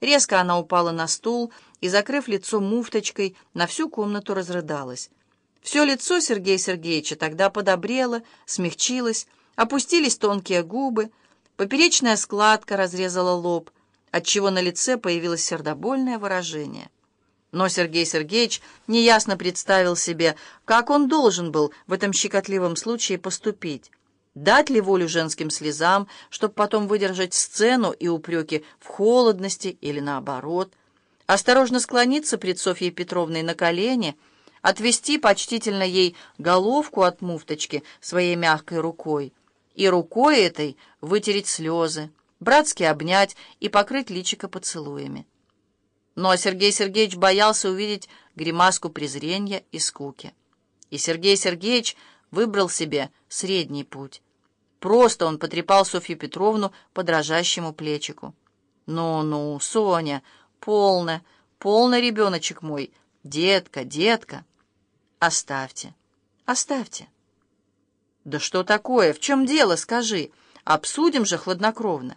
Резко она упала на стул и, закрыв лицо муфточкой, на всю комнату разрыдалась. Все лицо Сергея Сергеевича тогда подобрело, смягчилось, опустились тонкие губы, поперечная складка разрезала лоб, отчего на лице появилось сердобольное выражение. Но Сергей Сергеевич неясно представил себе, как он должен был в этом щекотливом случае поступить. Дать ли волю женским слезам, чтобы потом выдержать сцену и упреки в холодности или наоборот, осторожно склониться пред Софьей Петровной на колени, отвести почтительно ей головку от муфточки своей мягкой рукой и рукой этой вытереть слезы, братски обнять и покрыть личико поцелуями. Но Сергей Сергеевич боялся увидеть гримаску презрения и скуки. И Сергей Сергеевич выбрал себе средний путь. Просто он потрепал Софью Петровну по дрожащему плечику. «Ну-ну, Соня, полно, полно, ребеночек мой, детка, детка. Оставьте, оставьте». «Да что такое? В чем дело, скажи? Обсудим же хладнокровно».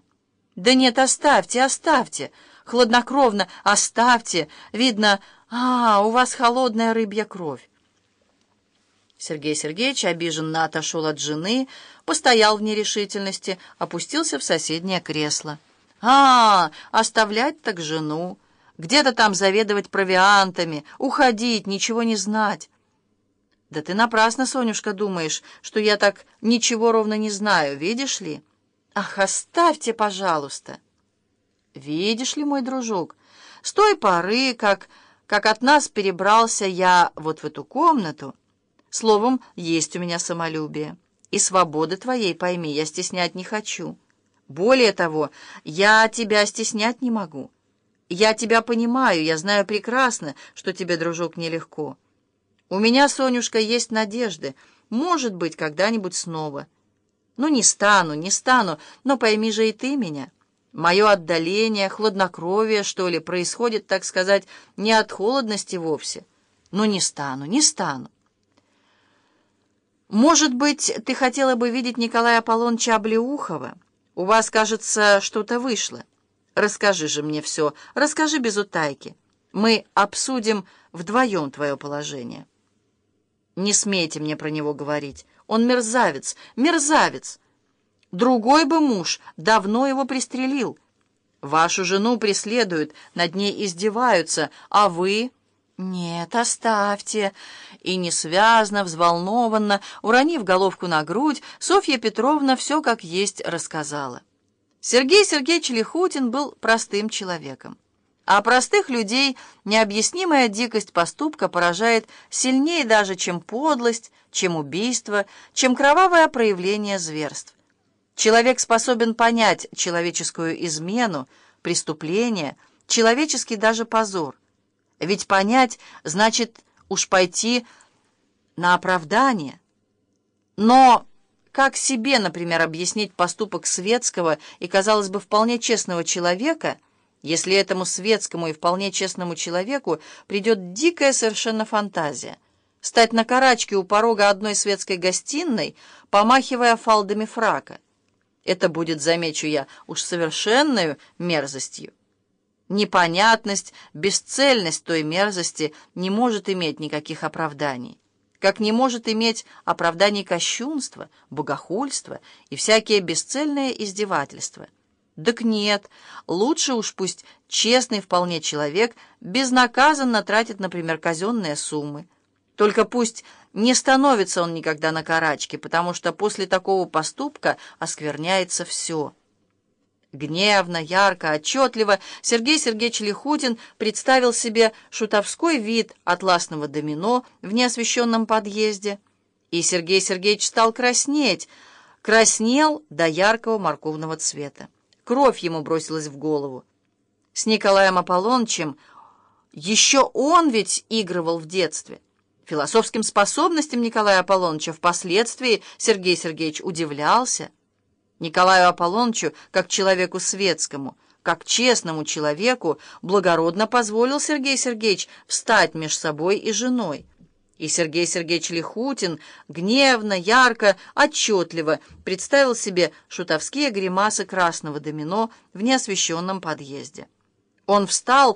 «Да нет, оставьте, оставьте, хладнокровно оставьте. Видно, а, у вас холодная рыбья кровь. Сергей Сергеевич обиженно отошел от жены, постоял в нерешительности, опустился в соседнее кресло. «А, оставлять так жену! Где-то там заведовать провиантами, уходить, ничего не знать!» «Да ты напрасно, Сонюшка, думаешь, что я так ничего ровно не знаю, видишь ли? Ах, оставьте, пожалуйста!» «Видишь ли, мой дружок, с той поры, как, как от нас перебрался я вот в эту комнату, Словом, есть у меня самолюбие. И свободы твоей, пойми, я стеснять не хочу. Более того, я тебя стеснять не могу. Я тебя понимаю, я знаю прекрасно, что тебе, дружок, нелегко. У меня, Сонюшка, есть надежды. Может быть, когда-нибудь снова. Ну, не стану, не стану, но пойми же и ты меня. Мое отдаление, хладнокровие, что ли, происходит, так сказать, не от холодности вовсе. Ну, не стану, не стану. «Может быть, ты хотела бы видеть Николая Аполлоныча Облеухова? У вас, кажется, что-то вышло. Расскажи же мне все, расскажи без утайки. Мы обсудим вдвоем твое положение». «Не смейте мне про него говорить. Он мерзавец, мерзавец. Другой бы муж давно его пристрелил. Вашу жену преследуют, над ней издеваются, а вы...» «Нет, оставьте!» И несвязно, взволнованно, уронив головку на грудь, Софья Петровна все как есть рассказала. Сергей Сергеевич Лихутин был простым человеком. А простых людей необъяснимая дикость поступка поражает сильнее даже, чем подлость, чем убийство, чем кровавое проявление зверств. Человек способен понять человеческую измену, преступление, человеческий даже позор. Ведь понять значит уж пойти на оправдание. Но как себе, например, объяснить поступок светского и, казалось бы, вполне честного человека, если этому светскому и вполне честному человеку придет дикая совершенно фантазия? Стать на карачке у порога одной светской гостиной, помахивая фалдами фрака. Это будет, замечу я, уж совершенную мерзостью. Непонятность, бесцельность той мерзости не может иметь никаких оправданий, как не может иметь оправданий кощунства, богохульства и всякие бесцельные издевательства. Так нет, лучше уж пусть честный вполне человек безнаказанно тратит, например, казенные суммы. Только пусть не становится он никогда на карачке, потому что после такого поступка оскверняется все. Гневно, ярко, отчетливо Сергей Сергеевич Лихутин представил себе шутовской вид атласного домино в неосвещенном подъезде, и Сергей Сергеевич стал краснеть, краснел до яркого морковного цвета. Кровь ему бросилась в голову. С Николаем Аполлонычем еще он ведь игрывал в детстве. Философским способностям Николая Аполлоныча впоследствии Сергей Сергеевич удивлялся. Николаю Аполлонычу, как человеку светскому, как честному человеку, благородно позволил Сергей Сергеевич встать между собой и женой. И Сергей Сергеевич Лихутин гневно, ярко, отчетливо представил себе шутовские гримасы красного домино в неосвещенном подъезде. Он встал